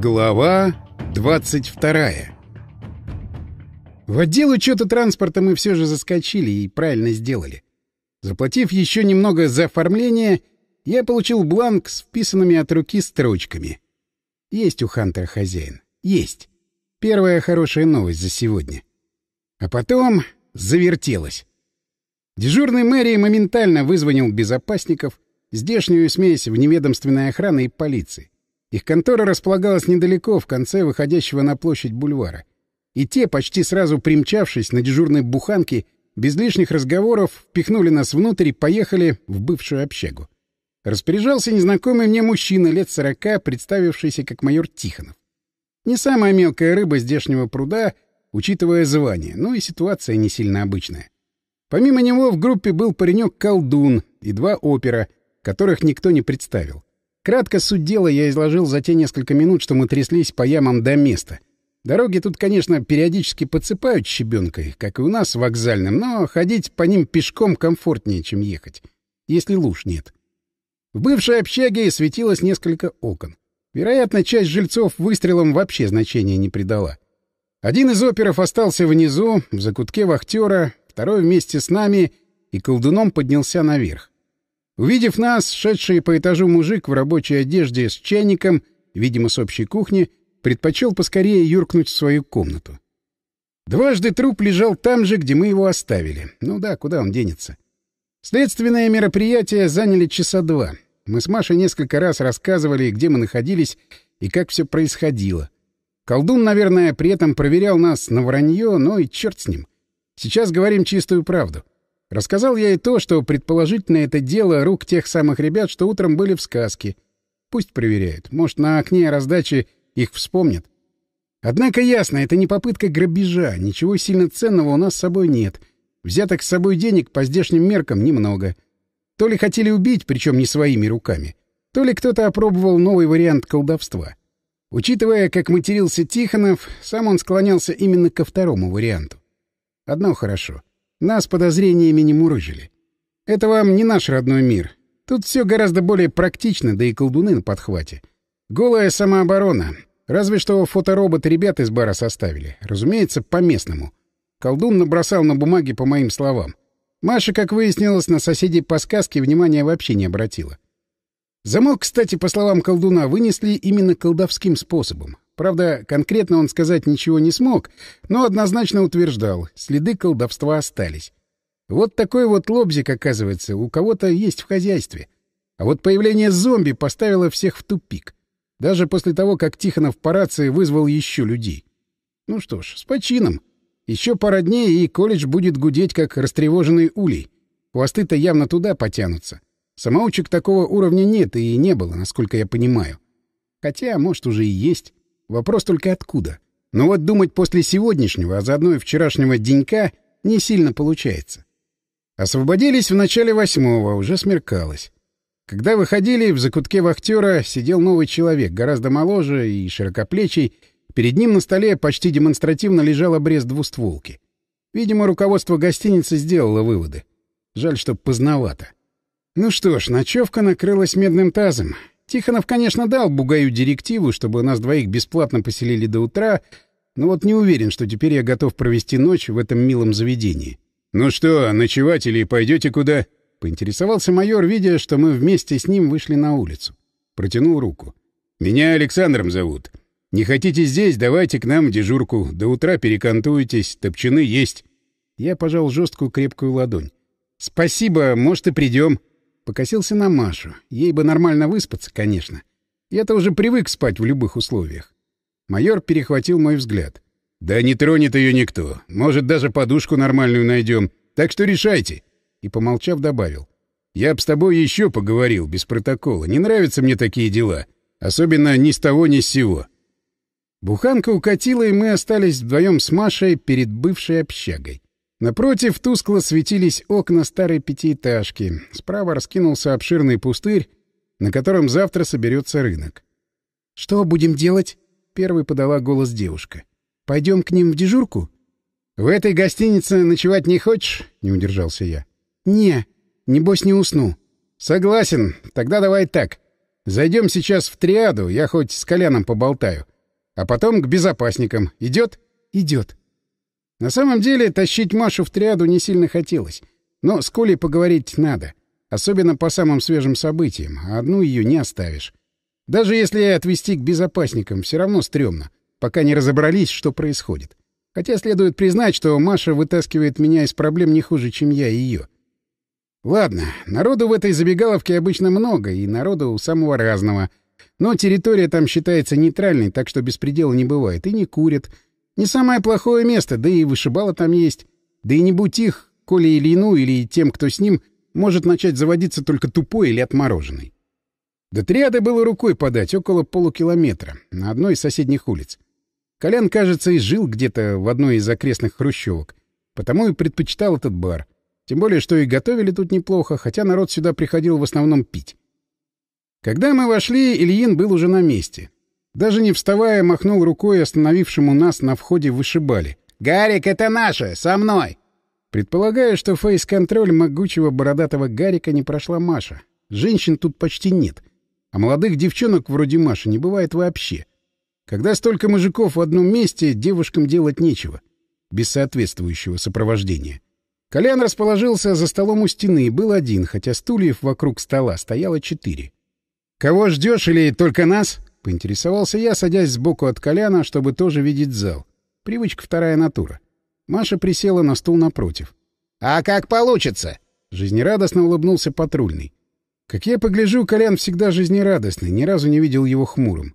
Глава 22 В отдел учета транспорта мы все же заскочили и правильно сделали. Заплатив еще немного за оформление, я получил бланк с вписанными от руки строчками. Есть у Хантера хозяин. Есть. Первая хорошая новость за сегодня. А потом завертелось. Дежурный мэрии моментально вызвонил безопасников, здешнюю смесь вневедомственной охраны и полиции. Их контора располагалась недалеко, в конце выходящего на площадь бульвара. И те, почти сразу примчавшись на дежурной буханке, без лишних разговоров впихнули нас внутрь и поехали в бывшую общагу. Распоряжался незнакомый мне мужчина лет сорока, представившийся как майор Тихонов. Не самая мелкая рыба здешнего пруда, учитывая звание, но и ситуация не сильно обычная. Помимо него в группе был паренек-колдун и два опера, которых никто не представил. Кратко суть дела я изложил за те несколько минут, что мы тряслись по ямам до места. Дороги тут, конечно, периодически подсыпают щебенкой, как и у нас в вокзальном, но ходить по ним пешком комфортнее, чем ехать, если луж нет. В бывшей общаге светилось несколько окон. Вероятно, часть жильцов выстрелом вообще значения не придала. Один из оперов остался внизу, в закутке вахтера, второй вместе с нами и колдуном поднялся наверх. Увидев нас, шедший по этажу мужик в рабочей одежде с чайником, видимо, с общей кухни, предпочел поскорее юркнуть в свою комнату. Дважды труп лежал там же, где мы его оставили. Ну да, куда он денется? Следственное мероприятие заняли часа два. Мы с Машей несколько раз рассказывали, где мы находились и как все происходило. Колдун, наверное, при этом проверял нас на вранье, но и черт с ним. Сейчас говорим чистую правду. Рассказал я и то, что предположительно это дело рук тех самых ребят, что утром были в сказке. Пусть проверяют. Может, на окне раздачи их вспомнят. Однако ясно, это не попытка грабежа. Ничего сильно ценного у нас с собой нет. Взяток с собой денег по здешним меркам немного. То ли хотели убить, причем не своими руками, то ли кто-то опробовал новый вариант колдовства. Учитывая, как матерился Тихонов, сам он склонялся именно ко второму варианту. Одно хорошо — нас подозрениями не мурыжили. Это вам не наш родной мир. Тут все гораздо более практично, да и колдуны на подхвате. Голая самооборона. Разве что фоторобот ребят из бара составили. Разумеется, по-местному. Колдун набросал на бумаге по моим словам. Маша, как выяснилось, на соседей по сказке внимания вообще не обратила. Замок, кстати, по словам колдуна, вынесли именно колдовским способом. Правда, конкретно он сказать ничего не смог, но однозначно утверждал, следы колдовства остались. Вот такой вот лобзик, оказывается, у кого-то есть в хозяйстве. А вот появление зомби поставило всех в тупик. Даже после того, как Тихонов по рации вызвал еще людей. Ну что ж, с почином. Еще пара дней, и колледж будет гудеть, как растревоженный улей. Хвосты-то явно туда потянутся. Самоучек такого уровня нет и не было, насколько я понимаю. Хотя, может, уже и есть. Вопрос только откуда. Но вот думать после сегодняшнего, а заодно и вчерашнего денька не сильно получается. Освободились в начале восьмого, уже смеркалось. Когда выходили, в закутке вахтера сидел новый человек, гораздо моложе и широкоплечий. Перед ним на столе почти демонстративно лежал обрез двустволки. Видимо, руководство гостиницы сделало выводы. Жаль, что поздновато. Ну что ж, ночевка накрылась медным тазом. Тихонов, конечно, дал Бугаю директиву, чтобы нас двоих бесплатно поселили до утра, но вот не уверен, что теперь я готов провести ночь в этом милом заведении. «Ну что, ночевать или пойдете куда?» — поинтересовался майор, видя, что мы вместе с ним вышли на улицу. Протянул руку. «Меня Александром зовут. Не хотите здесь, давайте к нам в дежурку. До утра перекантуетесь, топчаны есть». Я пожал жесткую крепкую ладонь. «Спасибо, может, и придем». Покосился на Машу. Ей бы нормально выспаться, конечно. Я-то уже привык спать в любых условиях. Майор перехватил мой взгляд. «Да не тронет ее никто. Может, даже подушку нормальную найдем. Так что решайте». И, помолчав, добавил. «Я б с тобой еще поговорил, без протокола. Не нравятся мне такие дела. Особенно ни с того, ни с сего». Буханка укатила, и мы остались вдвоем с Машей перед бывшей общагой. Напротив тускло светились окна старой пятиэтажки. Справа раскинулся обширный пустырь, на котором завтра соберется рынок. — Что будем делать? — первый подала голос девушка. — Пойдем к ним в дежурку? — В этой гостинице ночевать не хочешь? — не удержался я. — Не, небось не усну. — Согласен. Тогда давай так. Зайдем сейчас в триаду, я хоть с Коляном поболтаю. А потом к безопасникам. Идет? Идет. На самом деле, тащить Машу в триаду не сильно хотелось. Но с Колей поговорить надо. Особенно по самым свежим событиям. А одну ее не оставишь. Даже если отвезти к безопасникам, все равно стрёмно. Пока не разобрались, что происходит. Хотя следует признать, что Маша вытаскивает меня из проблем не хуже, чем я ее. Ладно, народу в этой забегаловке обычно много, и народу самого разного. Но территория там считается нейтральной, так что беспредела не бывает. И не курят. Не самое плохое место, да и вышибало там есть. Да и не будь их, Коле или Ину, или тем, кто с ним, может начать заводиться только тупой или отмороженный. До триады было рукой подать, около полукилометра, на одной из соседних улиц. Колян, кажется, и жил где-то в одной из окрестных хрущевок, потому и предпочитал этот бар — тем более, что и готовили тут неплохо, хотя народ сюда приходил в основном пить. Когда мы вошли, Ильин был уже на месте. Даже не вставая, махнул рукой остановившему нас на входе вышибали. «Гарик, это наше! Со мной!» Предполагаю, что фейс-контроль могучего бородатого Гарика не прошла Маша. Женщин тут почти нет. А молодых девчонок вроде Маши не бывает вообще. Когда столько мужиков в одном месте, девушкам делать нечего. Без соответствующего сопровождения. Колян расположился за столом у стены и был один, хотя стульев вокруг стола стояло четыре. «Кого ждешь или только нас?» — поинтересовался я, садясь сбоку от Коляна, чтобы тоже видеть зал. Привычка вторая натура. Маша присела на стул напротив. «А как получится?» — жизнерадостно улыбнулся патрульный. Как я погляжу, Колян всегда жизнерадостный, ни разу не видел его хмурым.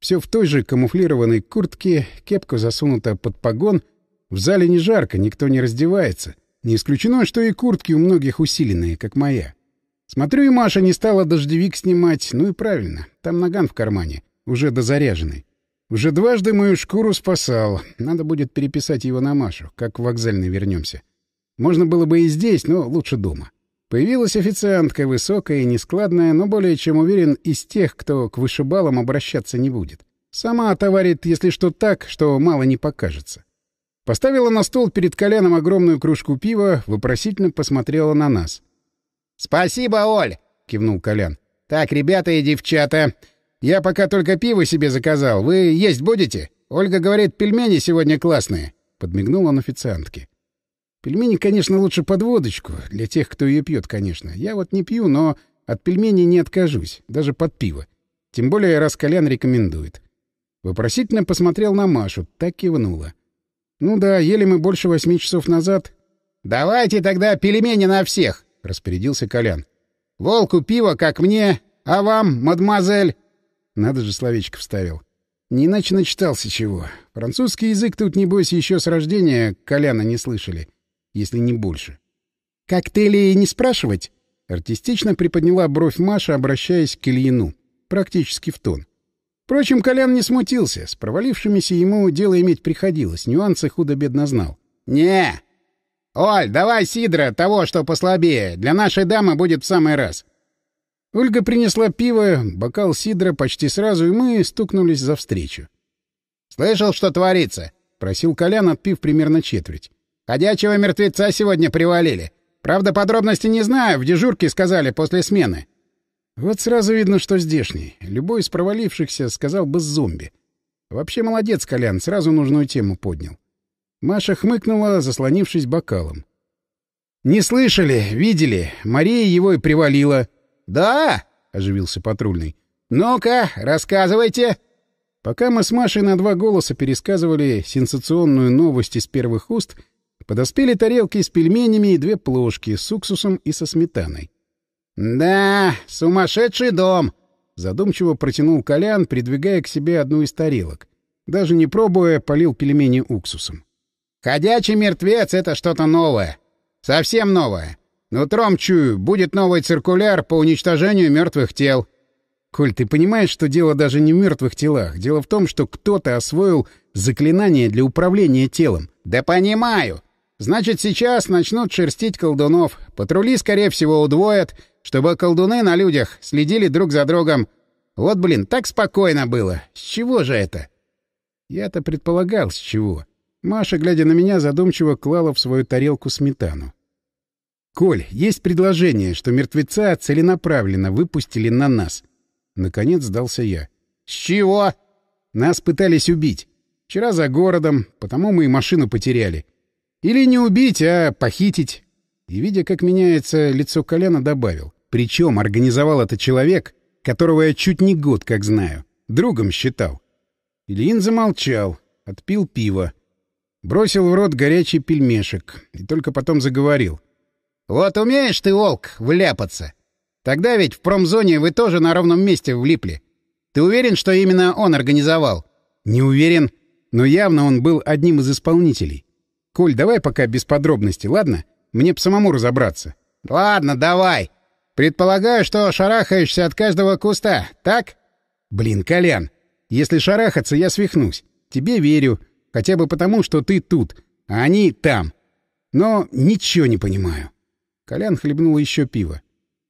Все в той же камуфлированной куртке, кепка засунута под погон. В зале не жарко, никто не раздевается. Не исключено, что и куртки у многих усиленные, как моя. Смотрю, и Маша не стала дождевик снимать. Ну и правильно, там наган в кармане, уже дозаряженный. Уже дважды мою шкуру спасал. Надо будет переписать его на Машу, как в вокзальный вернемся. Можно было бы и здесь, но лучше дома. Появилась официантка, высокая и нескладная, но более чем уверен, из тех, кто к вышибалам обращаться не будет. Сама отоварит, если что так, что мало не покажется. Поставила на стол перед Коляном огромную кружку пива, вопросительно посмотрела на нас. «Спасибо, Оль!» — кивнул Колян. «Так, ребята и девчата, я пока только пиво себе заказал. Вы есть будете? Ольга говорит, пельмени сегодня классные». Подмигнул он официантке. Пельмени, конечно, лучше под водочку. Для тех, кто ее пьет, конечно. Я вот не пью, но от пельменей не откажусь. Даже под пиво. Тем более, раз Колян рекомендует. Вопросительно посмотрел на Машу. Так кивнула. «Ну да, ели мы больше восьми часов назад». «Давайте тогда пельмени на всех», — распорядился Колян. «Волку пиво, как мне, а вам, мадемуазель?» Надо же, словечко вставил. Не иначе начитался чего. Французский язык тут, небось, еще с рождения Коляна не слышали, если не больше. «Коктейли не спрашивать?» Артистично приподняла бровь Маша, обращаясь к Ильину. Практически в тон. Впрочем, Колян не смутился. С провалившимися ему дело иметь приходилось. Нюансы худо-бедно знал. «Не! Оль, давай сидра, того, что послабее. Для нашей дамы будет в самый раз». Ольга принесла пиво, бокал сидра почти сразу, и мы стукнулись за встречу. «Слышал, что творится?» — просил Колян, отпив примерно четверть. «Ходячего мертвеца сегодня привалили. Правда, подробности не знаю, в дежурке сказали после смены». Вот сразу видно, что здешний. Любой из провалившихся сказал бы зомби. Вообще молодец, Колян, сразу нужную тему поднял. Маша хмыкнула, заслонившись бокалом. «Не слышали, видели. Мария его и привалила». «Да?» — оживился патрульный. «Ну-ка, рассказывайте». Пока мы с Машей на два голоса пересказывали сенсационную новость из первых уст, подоспели тарелки с пельменями и две плошки с уксусом и со сметаной. «Да, сумасшедший дом!» — задумчиво протянул Колян, придвигая к себе одну из тарелок. Даже не пробуя, полил пельмени уксусом. «Ходячий мертвец — это что-то новое. Совсем новое. Нутром чую, будет новый циркуляр по уничтожению мертвых тел». «Коль, ты понимаешь, что дело даже не в мертвых телах. Дело в том, что кто-то освоил заклинание для управления телом». «Да понимаю. Значит, сейчас начнут шерстить колдунов. Патрули, скорее всего, удвоят, чтобы колдуны на людях следили друг за другом. Вот, блин, так спокойно было. С чего же это? Я-то предполагал, с чего. Маша, глядя на меня, задумчиво клала в свою тарелку сметану. «Коль, есть предложение, что мертвеца целенаправленно выпустили на нас. Наконец сдался я. «С чего?» «Нас пытались убить. Вчера за городом, потому мы и машину потеряли. Или не убить, а похитить». И, видя, как меняется лицо Коляна, добавил. Причем организовал это человек, которого я чуть не год как знаю. Другом считал. Ильин замолчал, отпил пиво. Бросил в рот горячий пельмешек и только потом заговорил. «Вот умеешь ты, волк, вляпаться. Тогда ведь в промзоне вы тоже на ровном месте влипли. Ты уверен, что именно он организовал?» «Не уверен, но явно он был одним из исполнителей. Коль, давай пока без подробностей, ладно? Мне б самому разобраться». «Ладно, давай. Предполагаю, что шарахаешься от каждого куста, так?» «Блин, Колян, если шарахаться, я свихнусь. Тебе верю, хотя бы потому, что ты тут, а они там. Но ничего не понимаю». Колян хлебнул еще пиво.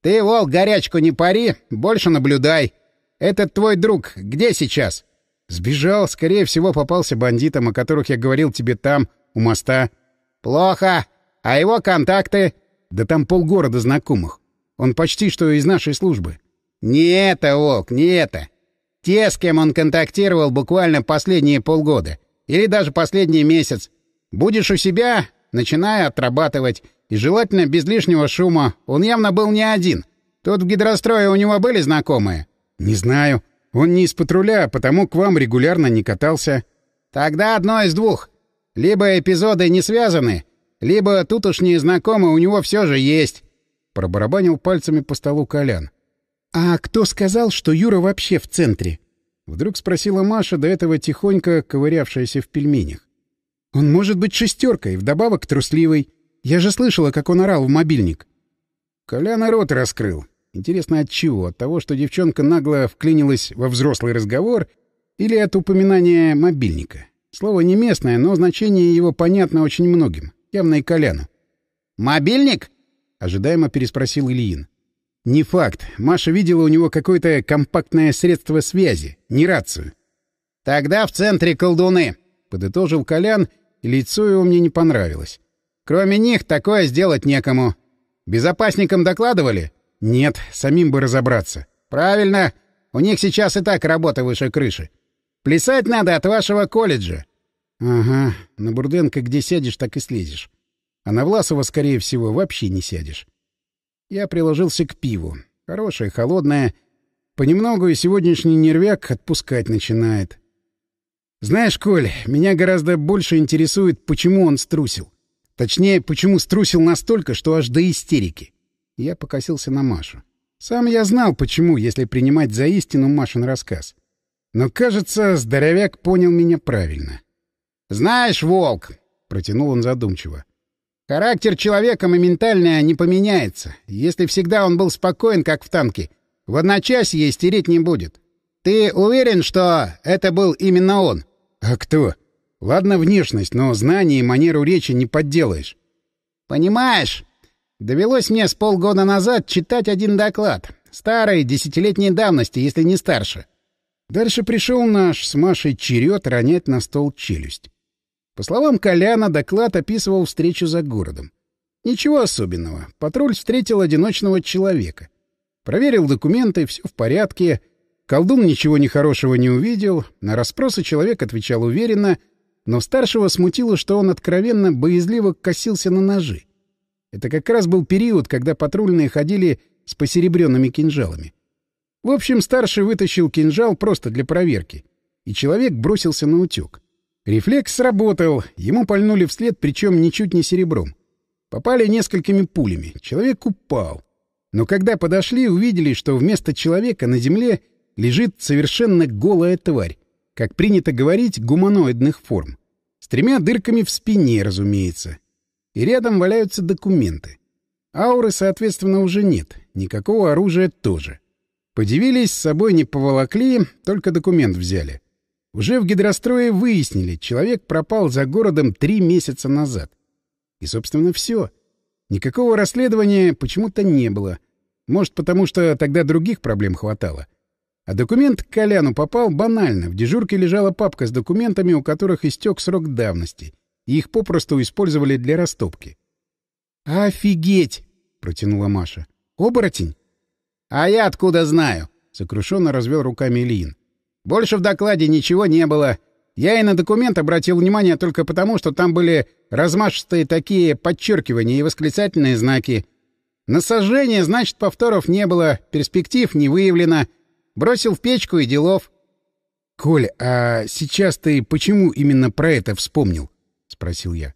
«Ты, волк, горячку не пари, больше наблюдай. Этот твой друг где сейчас?» «Сбежал, скорее всего, попался бандитам, о которых я говорил тебе там, у моста». «Плохо. А его контакты?» «Да там полгорода знакомых. Он почти что из нашей службы». «Не это, волк, не это. Те, с кем он контактировал буквально последние полгода. Или даже последний месяц. Будешь у себя, начиная отрабатывать. И желательно без лишнего шума. Он явно был не один. Тут в гидрострое у него были знакомые? Не знаю. Он не из патруля, потому к вам регулярно не катался. Тогда одно из двух. Либо эпизоды не связаны, либо тут не знакомые у него все же есть. Пробарабанил пальцами по столу Колян. «А кто сказал, что Юра вообще в центре?» Вдруг спросила Маша, до этого тихонько ковырявшаяся в пельменях. «Он может быть шестеркой, вдобавок трусливый. Я же слышала, как он орал в мобильник. Коляна рот раскрыл. Интересно, от чего? От того, что девчонка нагло вклинилась во взрослый разговор или от упоминания мобильника? Слово не местное, но значение его понятно очень многим. Явно и Коляну. «Мобильник?» — ожидаемо переспросил Ильин. «Не факт. Маша видела у него какое-то компактное средство связи, не рацию». «Тогда в центре колдуны», — подытожил Колян, и лицо его мне не понравилось. Кроме них такое сделать некому. Безопасникам докладывали? Нет, самим бы разобраться. Правильно. У них сейчас и так работа выше крыши. Плясать надо от вашего колледжа. Ага, на Бурденко где сядешь, так и слезешь. А на Власова, скорее всего, вообще не сядешь. Я приложился к пиву. Хорошее, холодное. Понемногу и сегодняшний нервяк отпускать начинает. Знаешь, Коль, меня гораздо больше интересует, почему он струсил. Точнее, почему струсил настолько, что аж до истерики. Я покосился на Машу. Сам я знал, почему, если принимать за истину Машин рассказ. Но, кажется, здоровяк понял меня правильно. «Знаешь, Волк!» — протянул он задумчиво. «Характер человека моментально не поменяется. Если всегда он был спокоен, как в танке, в одночасье истереть не будет. Ты уверен, что это был именно он?» «А кто?» Ладно внешность, но знания и манеру речи не подделаешь. Понимаешь, довелось мне с полгода назад читать один доклад. Старой, десятилетней давности, если не старше. Дальше пришел наш с Машей черед ронять на стол челюсть. По словам Коляна, доклад описывал встречу за городом. Ничего особенного. Патруль встретил одиночного человека. Проверил документы, все в порядке. Колдун ничего нехорошего не увидел. На расспросы человек отвечал уверенно — но старшего смутило, что он откровенно боязливо косился на ножи. Это как раз был период, когда патрульные ходили с посеребренными кинжалами. В общем, старший вытащил кинжал просто для проверки, и человек бросился на утек. Рефлекс сработал, ему пальнули вслед, причем ничуть не серебром. Попали несколькими пулями, человек упал. Но когда подошли, увидели, что вместо человека на земле лежит совершенно голая тварь, как принято говорить, гуманоидных форм. С тремя дырками в спине, разумеется. И рядом валяются документы. Ауры, соответственно, уже нет. Никакого оружия тоже. Подивились, с собой не поволокли, только документ взяли. Уже в гидрострое выяснили, человек пропал за городом три месяца назад. И, собственно, все. Никакого расследования почему-то не было. Может, потому что тогда других проблем хватало. А документ к Коляну попал банально. В дежурке лежала папка с документами, у которых истек срок давности, и их попросту использовали для растопки. «Офигеть!» — протянула Маша. «Оборотень?» «А я откуда знаю? — сокрушенно развел руками Ильин. «Больше в докладе ничего не было. Я и на документ обратил внимание только потому, что там были размашистые такие подчеркивания и восклицательные знаки. На сожжение, значит, повторов не было, перспектив не выявлено. Бросил в печку и делов». «Коль, а сейчас ты почему именно про это вспомнил?» — спросил я.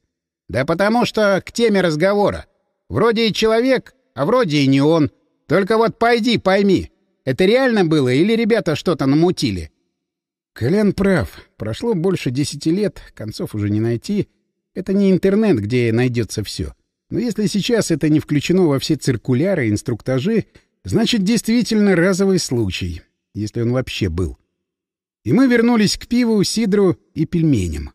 «Да потому что к теме разговора. Вроде и человек, а вроде и не он. Только вот пойди, пойми, это реально было или ребята что-то намутили?» Колян прав. Прошло больше десяти лет, концов уже не найти. Это не интернет, где найдется все. Но если сейчас это не включено во все циркуляры и инструктажи, значит, действительно разовый случай, если он вообще был. И мы вернулись к пиву, сидру и пельменям.